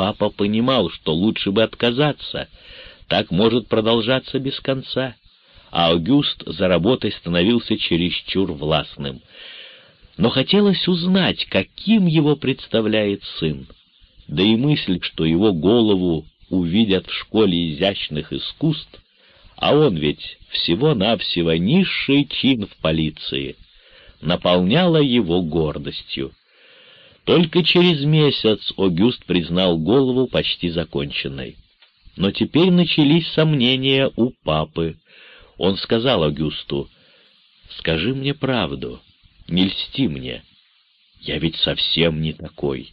Папа понимал, что лучше бы отказаться. Так может продолжаться без конца. А Аугюст за работой становился чересчур властным. Но хотелось узнать, каким его представляет сын. Да и мысль, что его голову увидят в школе изящных искусств, а он ведь всего-навсего низший чин в полиции, наполняла его гордостью. Только через месяц Огюст признал голову почти законченной. Но теперь начались сомнения у папы. Он сказал Огюсту, «Скажи мне правду, не льсти мне. Я ведь совсем не такой».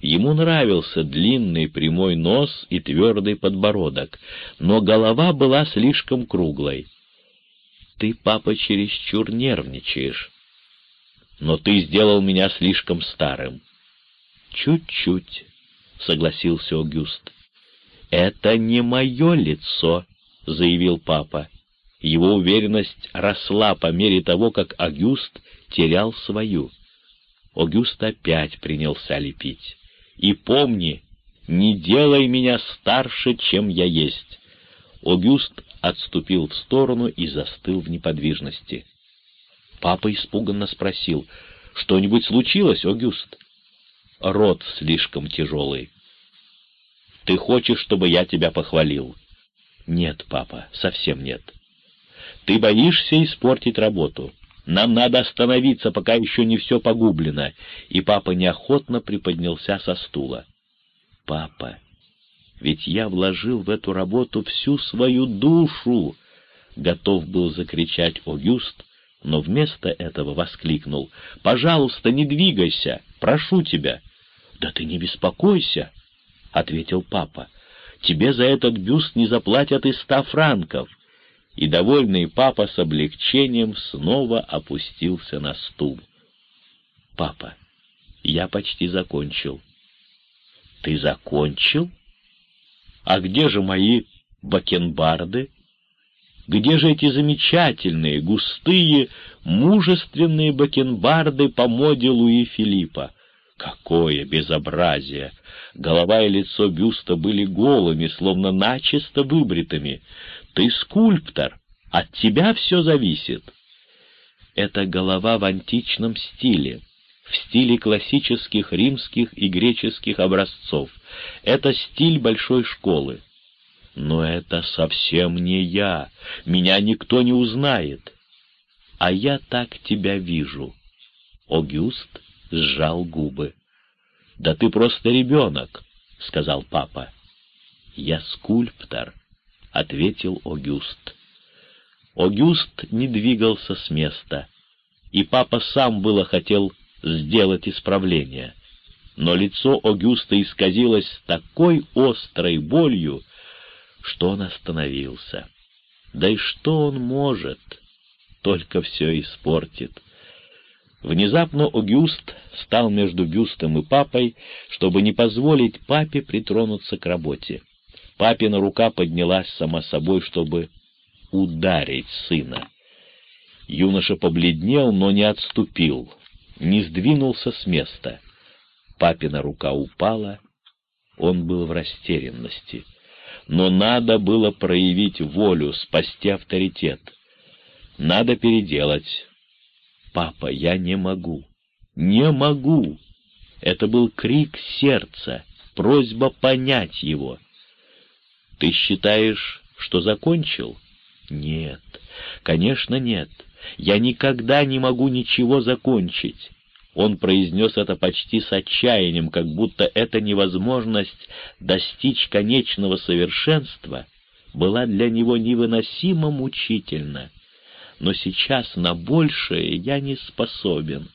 Ему нравился длинный прямой нос и твердый подбородок, но голова была слишком круглой. «Ты, папа, чересчур нервничаешь. Но ты сделал меня слишком старым». «Чуть-чуть», — согласился Огюст. «Это не мое лицо», — заявил папа. Его уверенность росла по мере того, как Огюст терял свою. Огюст опять принялся лепить и помни, не делай меня старше, чем я есть». Огюст отступил в сторону и застыл в неподвижности. Папа испуганно спросил, «Что-нибудь случилось, Огюст?» «Рот слишком тяжелый». «Ты хочешь, чтобы я тебя похвалил?» «Нет, папа, совсем нет». «Ты боишься испортить работу?» Нам надо остановиться, пока еще не все погублено». И папа неохотно приподнялся со стула. «Папа, ведь я вложил в эту работу всю свою душу!» Готов был закричать Огюст, но вместо этого воскликнул. «Пожалуйста, не двигайся! Прошу тебя!» «Да ты не беспокойся!» — ответил папа. «Тебе за этот бюст не заплатят и ста франков и довольный папа с облегчением снова опустился на стул. «Папа, я почти закончил». «Ты закончил? А где же мои бакенбарды? Где же эти замечательные, густые, мужественные бакенбарды по моде Луи Филиппа? Какое безобразие! Голова и лицо бюста были голыми, словно начисто выбритыми. Ты скульптор, от тебя все зависит. Это голова в античном стиле, в стиле классических римских и греческих образцов. Это стиль большой школы. Но это совсем не я, меня никто не узнает. А я так тебя вижу. Огюст сжал губы. «Да ты просто ребенок», — сказал папа. «Я скульптор», — ответил Огюст. Огюст не двигался с места, и папа сам было хотел сделать исправление. Но лицо Огюста исказилось такой острой болью, что он остановился. Да и что он может? Только все испортит. Внезапно Огюст стал между бюстом и папой, чтобы не позволить папе притронуться к работе. Папина рука поднялась сама собой, чтобы ударить сына. Юноша побледнел, но не отступил, не сдвинулся с места. Папина рука упала, он был в растерянности. Но надо было проявить волю, спасти авторитет. Надо переделать. «Папа, я не могу, не могу!» Это был крик сердца, просьба понять его. Ты считаешь, что закончил? Нет, конечно, нет. Я никогда не могу ничего закончить. Он произнес это почти с отчаянием, как будто эта невозможность достичь конечного совершенства была для него невыносимо мучительна. Но сейчас на большее я не способен.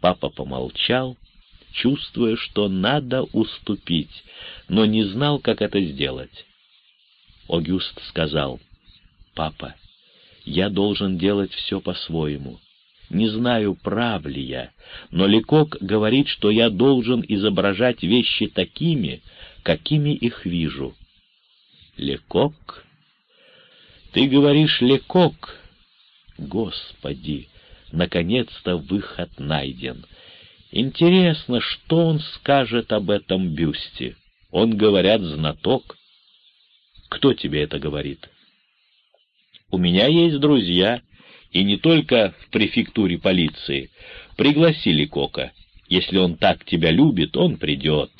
Папа помолчал, чувствуя, что надо уступить, но не знал, как это сделать. Огюст сказал, «Папа, я должен делать все по-своему. Не знаю, прав ли я, но Лекок говорит, что я должен изображать вещи такими, какими их вижу». «Лекок? Ты говоришь «Лекок»?» «Господи, наконец-то выход найден!» Интересно, что он скажет об этом бюсте. Он, говорят, знаток. Кто тебе это говорит? У меня есть друзья, и не только в префектуре полиции. Пригласили Кока. Если он так тебя любит, он придет.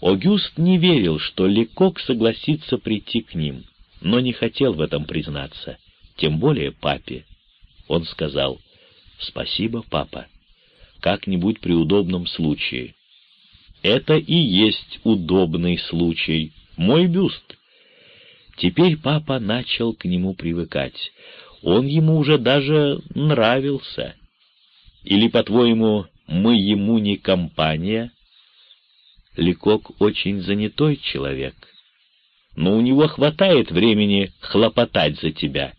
Огюст не верил, что Лекок согласится прийти к ним, но не хотел в этом признаться, тем более папе. Он сказал, «Спасибо, папа, как-нибудь при удобном случае». Это и есть удобный случай, мой бюст. Теперь папа начал к нему привыкать. Он ему уже даже нравился. Или, по-твоему, мы ему не компания? Ликок очень занятой человек, но у него хватает времени хлопотать за тебя.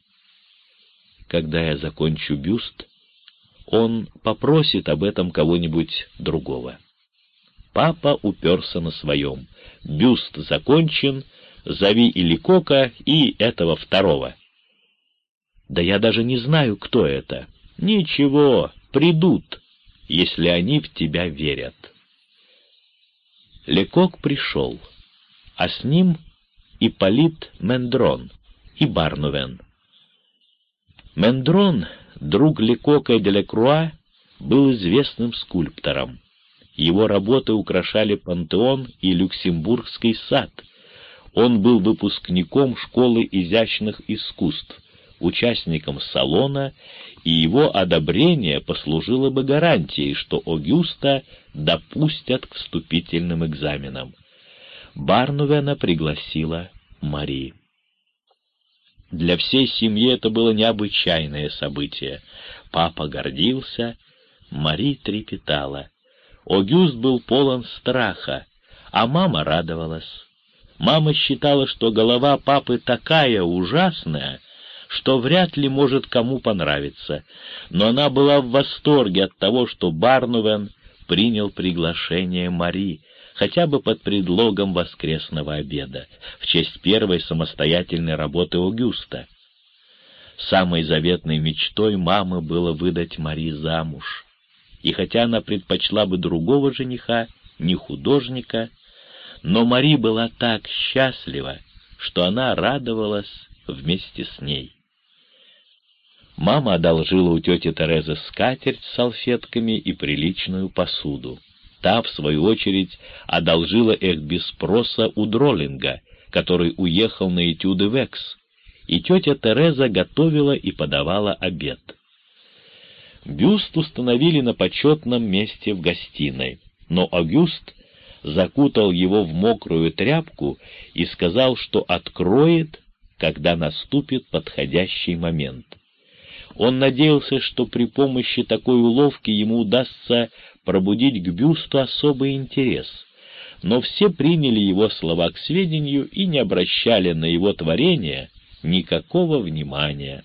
Когда я закончу бюст, он попросит об этом кого-нибудь другого. Папа уперся на своем. Бюст закончен, зови и Ликока, и этого второго. Да я даже не знаю, кто это. Ничего, придут, если они в тебя верят. Лекок пришел, а с ним и Полит Мендрон, и Барнувен. Мендрон, друг Лекока и Делекруа, был известным скульптором. Его работы украшали пантеон и Люксембургский сад. Он был выпускником школы изящных искусств, участником салона, и его одобрение послужило бы гарантией, что Огюста допустят к вступительным экзаменам. Барнувена пригласила Мари. Для всей семьи это было необычайное событие. Папа гордился, Мари трепетала. Огюст был полон страха, а мама радовалась. Мама считала, что голова папы такая ужасная, что вряд ли может кому понравиться, но она была в восторге от того, что Барнувен принял приглашение Мари, хотя бы под предлогом воскресного обеда, в честь первой самостоятельной работы Огюста. Самой заветной мечтой мамы было выдать Мари замуж. И хотя она предпочла бы другого жениха, не художника, но Мари была так счастлива, что она радовалась вместе с ней. Мама одолжила у тети Терезы скатерть с салфетками и приличную посуду. Та, в свою очередь, одолжила их без спроса у Дроллинга, который уехал на этюды в Экс, и тетя Тереза готовила и подавала обед. Бюст установили на почетном месте в гостиной, но Агюст закутал его в мокрую тряпку и сказал, что откроет, когда наступит подходящий момент. Он надеялся, что при помощи такой уловки ему удастся пробудить к бюсту особый интерес, но все приняли его слова к сведению и не обращали на его творение никакого внимания.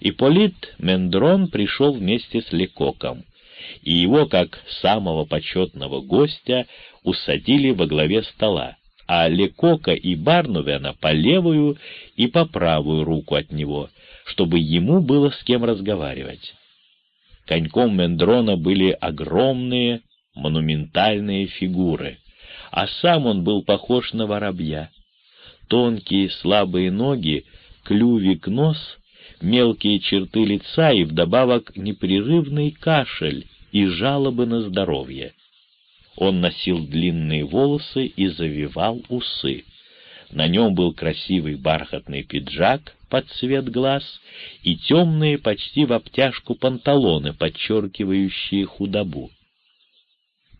Ипполит Мендрон пришел вместе с Лекоком, и его, как самого почетного гостя, усадили во главе стола, а Лекока и Барнувена по левую и по правую руку от него — чтобы ему было с кем разговаривать. Коньком Мендрона были огромные, монументальные фигуры, а сам он был похож на воробья. Тонкие слабые ноги, клювик нос, мелкие черты лица и вдобавок непрерывный кашель и жалобы на здоровье. Он носил длинные волосы и завивал усы. На нем был красивый бархатный пиджак под цвет глаз и темные почти в обтяжку панталоны, подчеркивающие худобу.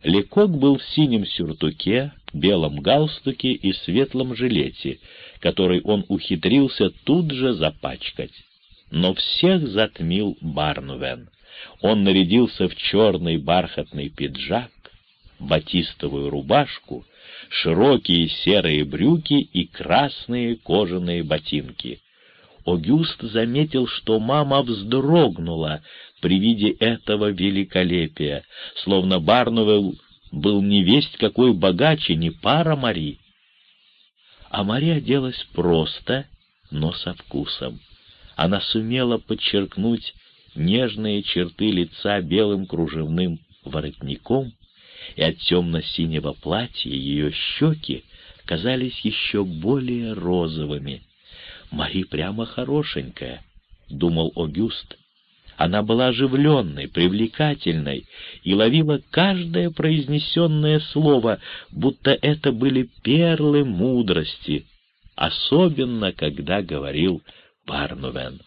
Лекок был в синем сюртуке, белом галстуке и светлом жилете, который он ухитрился тут же запачкать. Но всех затмил Барнувен. Он нарядился в черный бархатный пиджак, батистовую рубашку, широкие серые брюки и красные кожаные ботинки. Огюст заметил, что мама вздрогнула при виде этого великолепия, словно Барнувелл был не весть какой богаче, не пара Мари. А Мари оделась просто, но со вкусом. Она сумела подчеркнуть нежные черты лица белым кружевным воротником, и от темно-синего платья ее щеки казались еще более розовыми. «Мари прямо хорошенькая», — думал Огюст. Она была оживленной, привлекательной и ловила каждое произнесенное слово, будто это были перлы мудрости, особенно когда говорил Барнувен.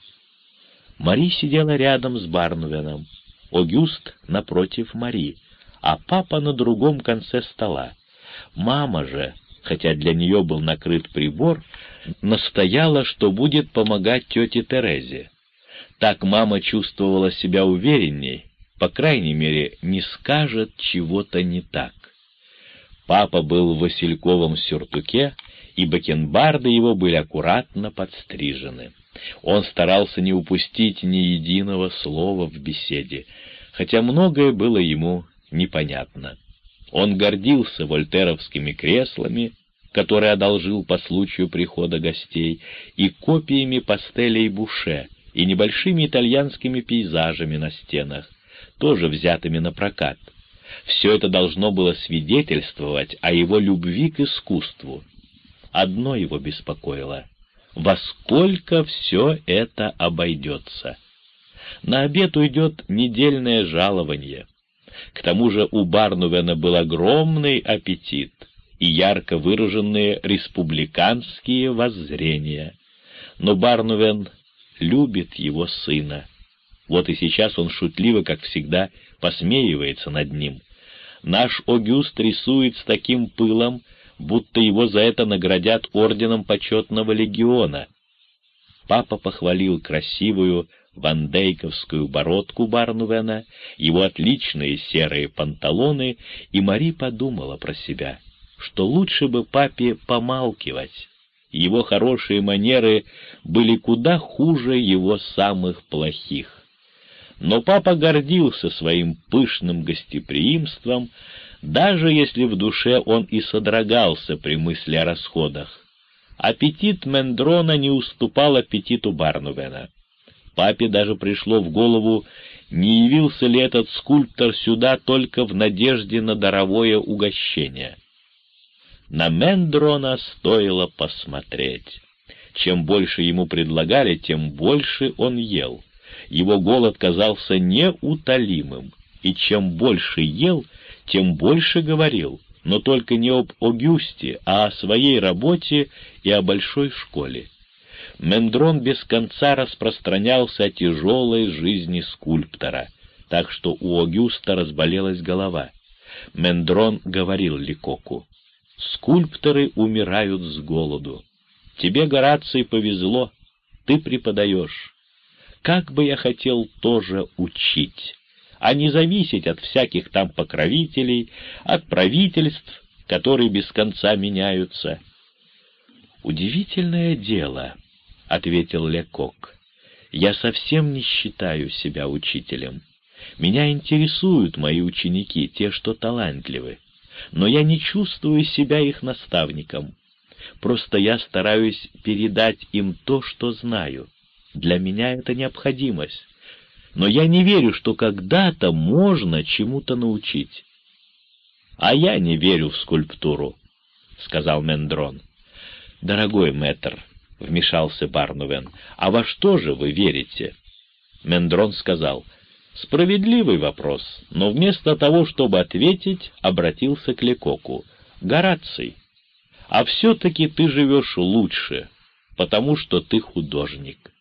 Мари сидела рядом с Барнувеном, Огюст напротив Мари, а папа на другом конце стола. Мама же, хотя для нее был накрыт прибор, настояла, что будет помогать тете Терезе. Так мама чувствовала себя уверенней, по крайней мере, не скажет чего-то не так. Папа был в васильковом сюртуке, и бакенбарды его были аккуратно подстрижены. Он старался не упустить ни единого слова в беседе, хотя многое было ему непонятно. Он гордился вольтеровскими креслами, которые одолжил по случаю прихода гостей, и копиями пастелей Буше, и небольшими итальянскими пейзажами на стенах, тоже взятыми на прокат. Все это должно было свидетельствовать о его любви к искусству. Одно его беспокоило — во сколько все это обойдется. На обед уйдет недельное жалование. К тому же у Барнувена был огромный аппетит и ярко выраженные республиканские воззрения. Но Барнувен любит его сына. Вот и сейчас он шутливо, как всегда, посмеивается над ним. Наш Огюст рисует с таким пылом, будто его за это наградят орденом почетного легиона. Папа похвалил красивую вандейковскую бородку Барнувена, его отличные серые панталоны, и Мари подумала про себя, что лучше бы папе помалкивать его хорошие манеры были куда хуже его самых плохих. Но папа гордился своим пышным гостеприимством, даже если в душе он и содрогался при мысли о расходах. Аппетит Мендрона не уступал аппетиту Барнувена. Папе даже пришло в голову, не явился ли этот скульптор сюда только в надежде на даровое угощение. На Мендрона стоило посмотреть. Чем больше ему предлагали, тем больше он ел. Его голод казался неутолимым, и чем больше ел, тем больше говорил, но только не об Огюсте, а о своей работе и о большой школе. Мендрон без конца распространялся о тяжелой жизни скульптора, так что у Огюста разболелась голова. Мендрон говорил Ликоку, Скульпторы умирают с голоду. Тебе, Гораций, повезло, ты преподаешь. Как бы я хотел тоже учить, а не зависеть от всяких там покровителей, от правительств, которые без конца меняются. «Удивительное дело», — ответил Лекок. «Я совсем не считаю себя учителем. Меня интересуют мои ученики, те, что талантливы но я не чувствую себя их наставником. Просто я стараюсь передать им то, что знаю. Для меня это необходимость. Но я не верю, что когда-то можно чему-то научить. — А я не верю в скульптуру, — сказал Мендрон. — Дорогой мэтр, — вмешался Барнувен, — а во что же вы верите? Мендрон сказал, Справедливый вопрос, но вместо того, чтобы ответить, обратился к Лекоку. «Гораций, а все-таки ты живешь лучше, потому что ты художник».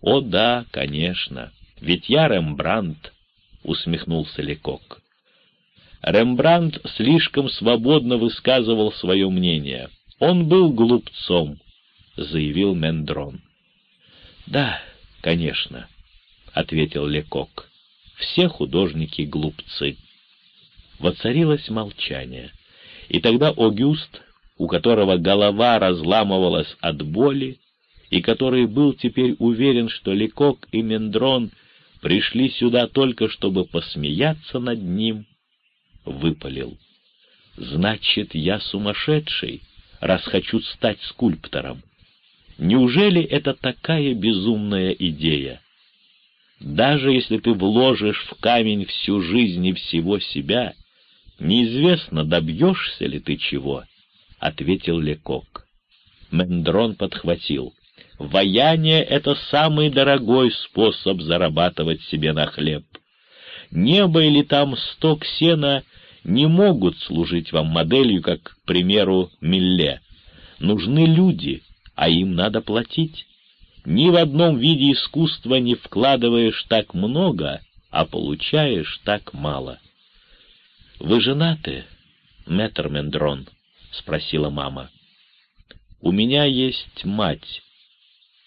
«О да, конечно, ведь я Рембрандт», — усмехнулся Лекок. Рембрандт слишком свободно высказывал свое мнение. Он был глупцом, — заявил Мендрон. «Да, конечно», — ответил Лекок. «Все художники — глупцы». Воцарилось молчание, и тогда Огюст, у которого голова разламывалась от боли, и который был теперь уверен, что Лекок и Мендрон пришли сюда только чтобы посмеяться над ним, выпалил. «Значит, я сумасшедший, раз хочу стать скульптором. Неужели это такая безумная идея?» Даже если ты вложишь в камень всю жизнь и всего себя, неизвестно, добьешься ли ты чего, — ответил Лекок. Мендрон подхватил. Ваяние — это самый дорогой способ зарабатывать себе на хлеб. Небо или там сток сена не могут служить вам моделью, как, к примеру, Милле. Нужны люди, а им надо платить. Ни в одном виде искусства не вкладываешь так много, а получаешь так мало. — Вы женаты, мэтр Мендрон? — спросила мама. — У меня есть мать.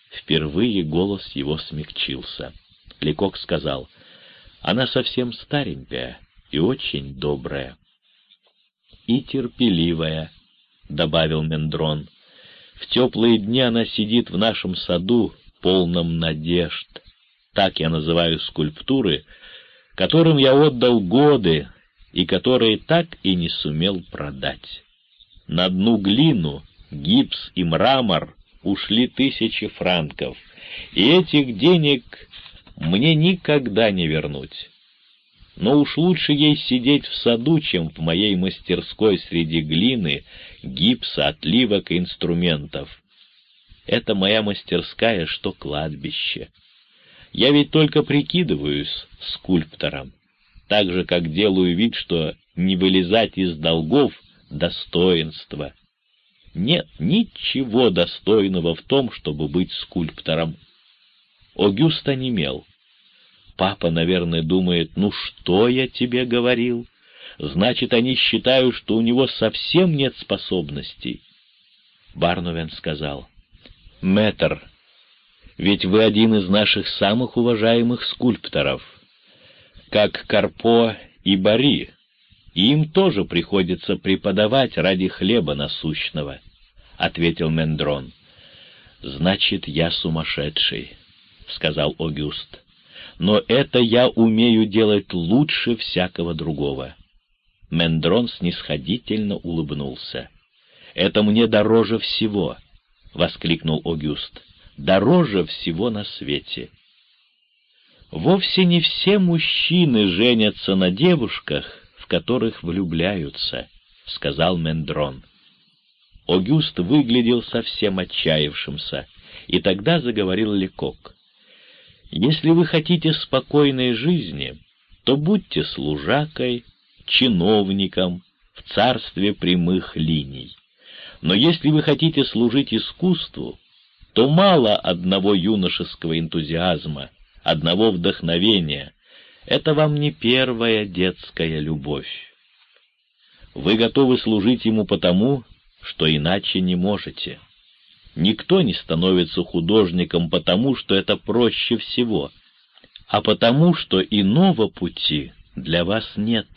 Впервые голос его смягчился. Лекок сказал, — Она совсем старенькая и очень добрая. — И терпеливая, — добавил Мендрон. В теплые дни она сидит в нашем саду, полном надежд. Так я называю скульптуры, которым я отдал годы и которые так и не сумел продать. На дну глину, гипс и мрамор ушли тысячи франков, и этих денег мне никогда не вернуть. Но уж лучше ей сидеть в саду, чем в моей мастерской среди глины, гипса, отливок и инструментов. Это моя мастерская, что кладбище. Я ведь только прикидываюсь скульптором, так же, как делаю вид, что не вылезать из долгов — достоинство. Нет ничего достойного в том, чтобы быть скульптором. Огюст онемел. Папа, наверное, думает, ну что я тебе говорил? Значит, они считают, что у него совсем нет способностей. Барновен сказал, «Мэтр, ведь вы один из наших самых уважаемых скульпторов, как Карпо и Бари, им тоже приходится преподавать ради хлеба насущного», — ответил Мендрон. «Значит, я сумасшедший», — сказал Огюст. «Но это я умею делать лучше всякого другого». Мендрон снисходительно улыбнулся. «Это мне дороже всего!» — воскликнул Огюст. «Дороже всего на свете!» «Вовсе не все мужчины женятся на девушках, в которых влюбляются», — сказал Мендрон. Огюст выглядел совсем отчаявшимся, и тогда заговорил Лекок. «Если вы хотите спокойной жизни, то будьте служакой, чиновником в царстве прямых линий. Но если вы хотите служить искусству, то мало одного юношеского энтузиазма, одного вдохновения. Это вам не первая детская любовь. Вы готовы служить ему потому, что иначе не можете. Никто не становится художником потому, что это проще всего, а потому, что иного пути для вас нет.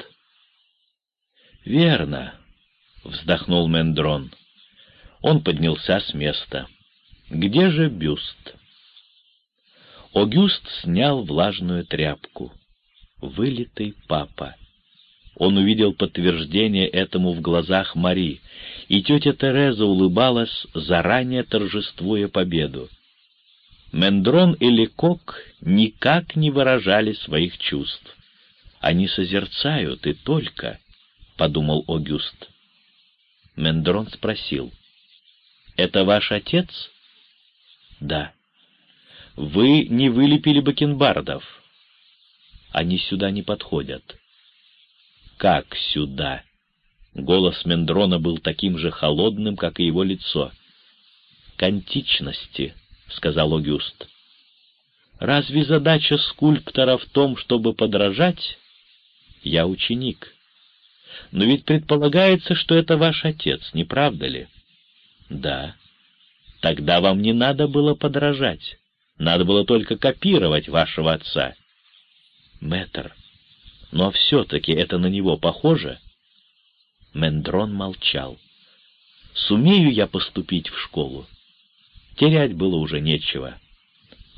«Верно», — вздохнул Мендрон. Он поднялся с места. «Где же бюст?» Огюст снял влажную тряпку. Вылитый папа. Он увидел подтверждение этому в глазах Мари, и тетя Тереза улыбалась, заранее торжествуя победу. Мендрон и Лекок никак не выражали своих чувств. Они созерцают и только — подумал Огюст. Мендрон спросил. «Это ваш отец?» «Да». «Вы не вылепили бакенбардов?» «Они сюда не подходят». «Как сюда?» Голос Мендрона был таким же холодным, как и его лицо. «К античности», — сказал Огюст. «Разве задача скульптора в том, чтобы подражать? Я ученик». Но ведь предполагается, что это ваш отец, не правда ли? Да. Тогда вам не надо было подражать. Надо было только копировать вашего отца. Мэтр, но все-таки это на него похоже? Мендрон молчал. Сумею я поступить в школу? Терять было уже нечего.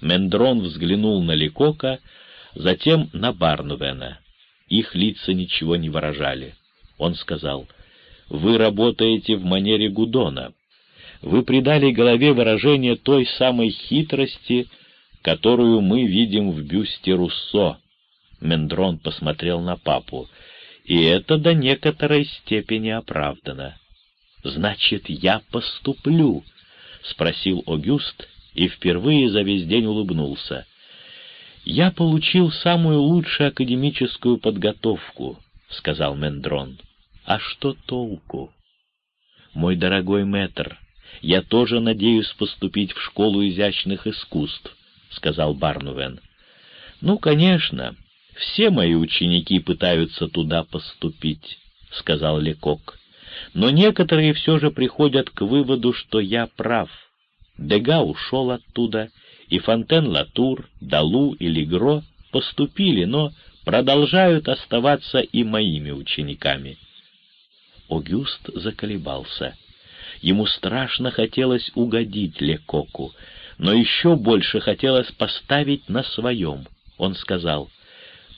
Мендрон взглянул на Ликока, затем на Барнувена. Их лица ничего не выражали. Он сказал, «Вы работаете в манере Гудона. Вы придали голове выражение той самой хитрости, которую мы видим в бюсте Руссо. Мендрон посмотрел на папу. И это до некоторой степени оправдано. «Значит, я поступлю?» — спросил Огюст и впервые за весь день улыбнулся. «Я получил самую лучшую академическую подготовку», — сказал Мендрон. «А что толку?» «Мой дорогой мэтр, я тоже надеюсь поступить в школу изящных искусств», — сказал Барнувен. «Ну, конечно, все мои ученики пытаются туда поступить», — сказал Лекок. «Но некоторые все же приходят к выводу, что я прав. Дега ушел оттуда, и Фонтен-Латур, Далу и Легро поступили, но продолжают оставаться и моими учениками». Огюст заколебался. Ему страшно хотелось угодить Лекоку, но еще больше хотелось поставить на своем. Он сказал,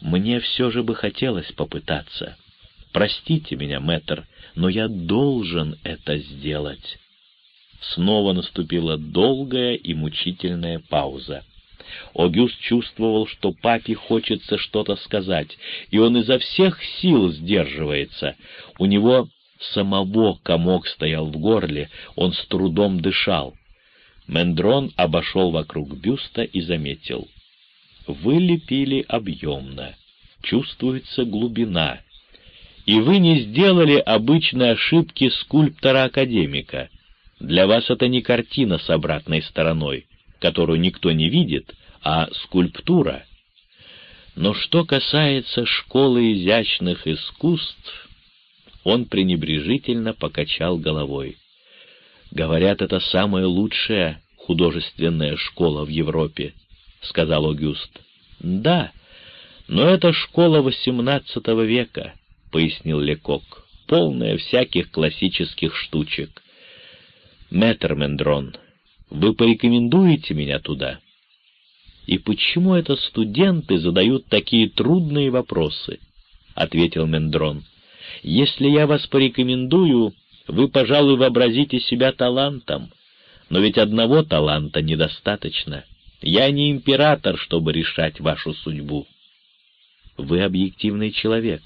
«Мне все же бы хотелось попытаться. Простите меня, мэтр, но я должен это сделать». Снова наступила долгая и мучительная пауза. Огюст чувствовал, что папе хочется что-то сказать, и он изо всех сил сдерживается. У него самого комок стоял в горле, он с трудом дышал. Мендрон обошел вокруг бюста и заметил. «Вы лепили объемно, чувствуется глубина, и вы не сделали обычной ошибки скульптора-академика. Для вас это не картина с обратной стороной, которую никто не видит, а скульптура. Но что касается школы изящных искусств, он пренебрежительно покачал головой. «Говорят, это самая лучшая художественная школа в Европе», — сказал Огюст. «Да, но это школа XVIII века», — пояснил Лекок, — «полная всяких классических штучек». «Мэтр Мендрон, вы порекомендуете меня туда?» «И почему это студенты задают такие трудные вопросы?» — ответил Мендрон. Если я вас порекомендую, вы, пожалуй, вообразите себя талантом, но ведь одного таланта недостаточно. Я не император, чтобы решать вашу судьбу. Вы объективный человек.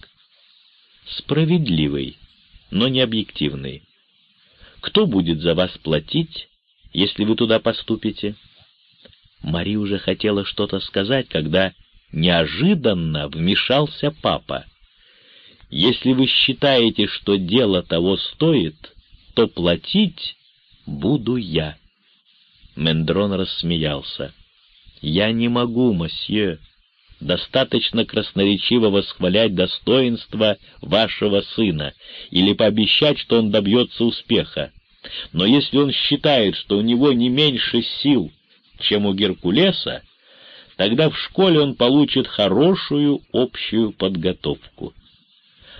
Справедливый, но не объективный. Кто будет за вас платить, если вы туда поступите? Мари уже хотела что-то сказать, когда неожиданно вмешался папа. Если вы считаете, что дело того стоит, то платить буду я». Мендрон рассмеялся. «Я не могу, мосье. Достаточно красноречиво восхвалять достоинство вашего сына или пообещать, что он добьется успеха. Но если он считает, что у него не меньше сил, чем у Геркулеса, тогда в школе он получит хорошую общую подготовку.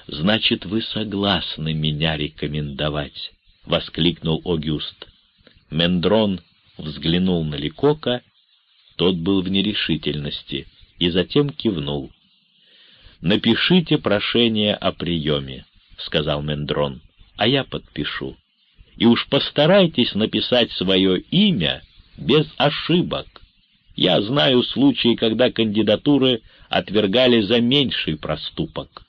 «Значит, вы согласны меня рекомендовать?» — воскликнул Огюст. Мендрон взглянул на Ликока, тот был в нерешительности, и затем кивнул. «Напишите прошение о приеме», — сказал Мендрон, — «а я подпишу. И уж постарайтесь написать свое имя без ошибок. Я знаю случаи, когда кандидатуры отвергали за меньший проступок».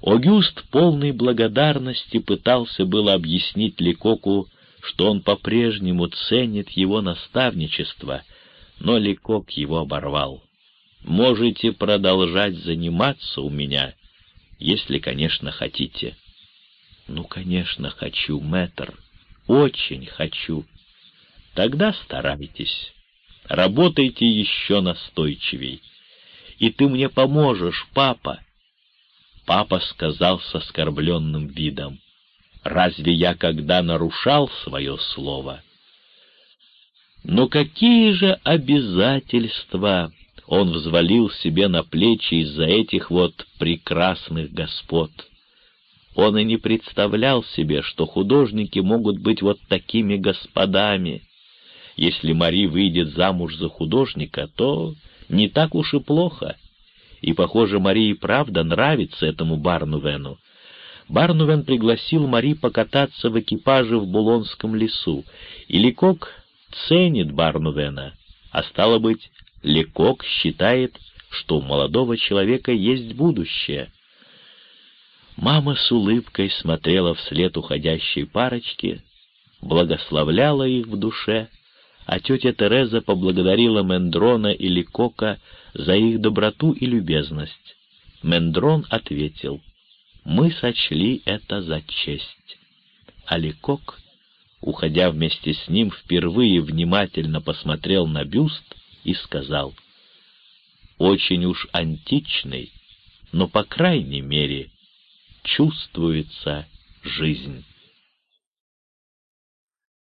Огюст, полный благодарности, пытался было объяснить Ликоку, что он по-прежнему ценит его наставничество, но Ликок его оборвал. «Можете продолжать заниматься у меня, если, конечно, хотите». «Ну, конечно, хочу, мэтр, очень хочу». «Тогда старайтесь, работайте еще настойчивей. И ты мне поможешь, папа». Папа сказал с оскорбленным видом, «Разве я когда нарушал свое слово?» Но какие же обязательства он взвалил себе на плечи из-за этих вот прекрасных господ? Он и не представлял себе, что художники могут быть вот такими господами. Если Мари выйдет замуж за художника, то не так уж и плохо и, похоже, Марии правда нравится этому Барнувену. Барнувен пригласил Мари покататься в экипаже в Булонском лесу, и Ликок ценит Барнувена, а стало быть, Лекок считает, что у молодого человека есть будущее. Мама с улыбкой смотрела вслед уходящей парочки, благословляла их в душе, а тетя Тереза поблагодарила Мендрона и Ликока за их доброту и любезность. Мендрон ответил, «Мы сочли это за честь». А Ликок, уходя вместе с ним, впервые внимательно посмотрел на бюст и сказал, «Очень уж античный, но, по крайней мере, чувствуется жизнь».